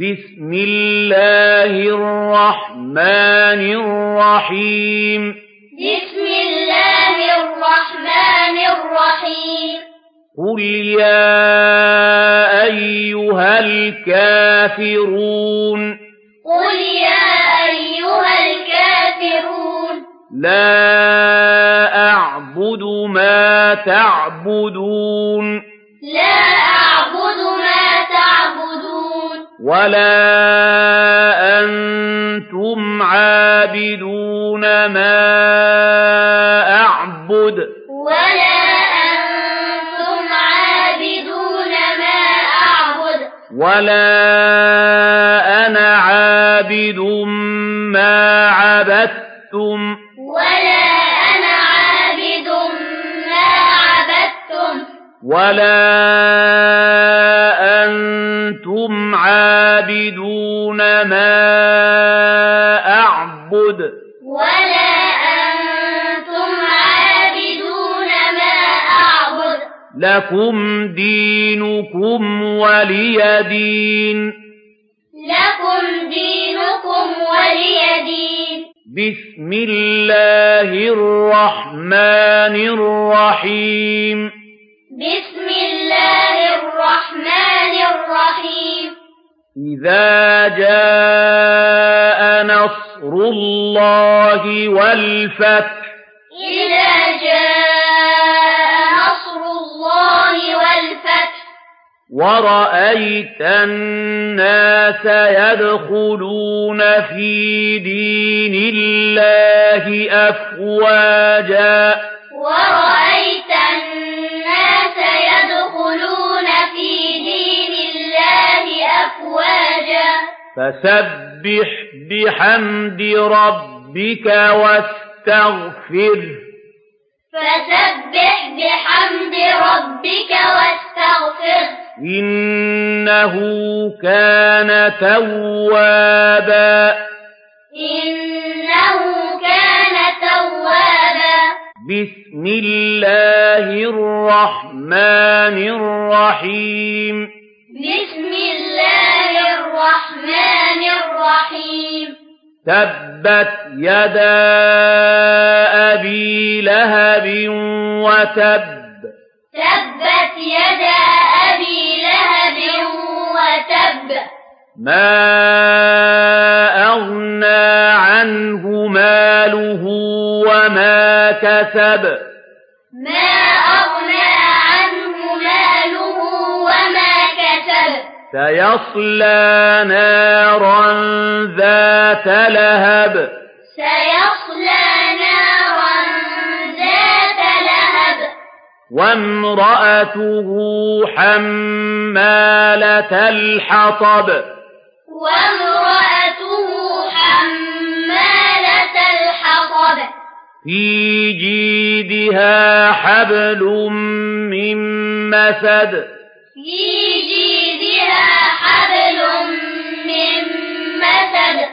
بسم الله الرحمن الرحيم بسم الله الرحمن الرحيم قل يا أيها الكافرون قل يا أيها الكافرون لا أعبد ما تعبدون وَلَا أَنْتُمْ عَابِدُونَ مَا أَعْبُدُ وَلَا أَنْتُمْ عَابِدُونَ مَا أَعْبُدُ وَلَا أَنَا عَابِدٌ مَا عَبَدتُّمْ وَلَا أَنَا عَابِدٌ مَا عَبَدتُّمْ وَلَا عابدون ما أعبد. ولا أنتم عابدون ما أعبد. لكم دينكم ولي دين. لكم دينكم ولي دين. بسم الله الرحمن الرحيم. بسم الله إِذَا جَاءَ نَصْرُ اللَّهِ وَالْفَتْحُ إِذَا جَاءَ نَصْرُ اللَّهِ وَالْفَتْحُ وَرَأَيْتَ النَّاسَ يَدْخُلُونَ فِي دِينِ اللَّهِ أَفْوَاجًا وَرَأَيْتَ فسبح بحمد ربك واستغفره فسبح بحمد ربك واستغفر. إنه كان توابا. إنه كان توابا. بسم الله الرحمن الرحيم. بسم الله الرحمن الرحيم. تبت يدا أبي لهب وتب تبت يدا أبي لهب وتب ما أغنى عنه ماله وما كسب ما أغنى سيصلى نارا ذات لهب سيصلى نارا ذات لهب وامرأته حمالة الحطب وامرأته حمالة الحطب في جيدها حبل من مسد في جيدها قبل من مسد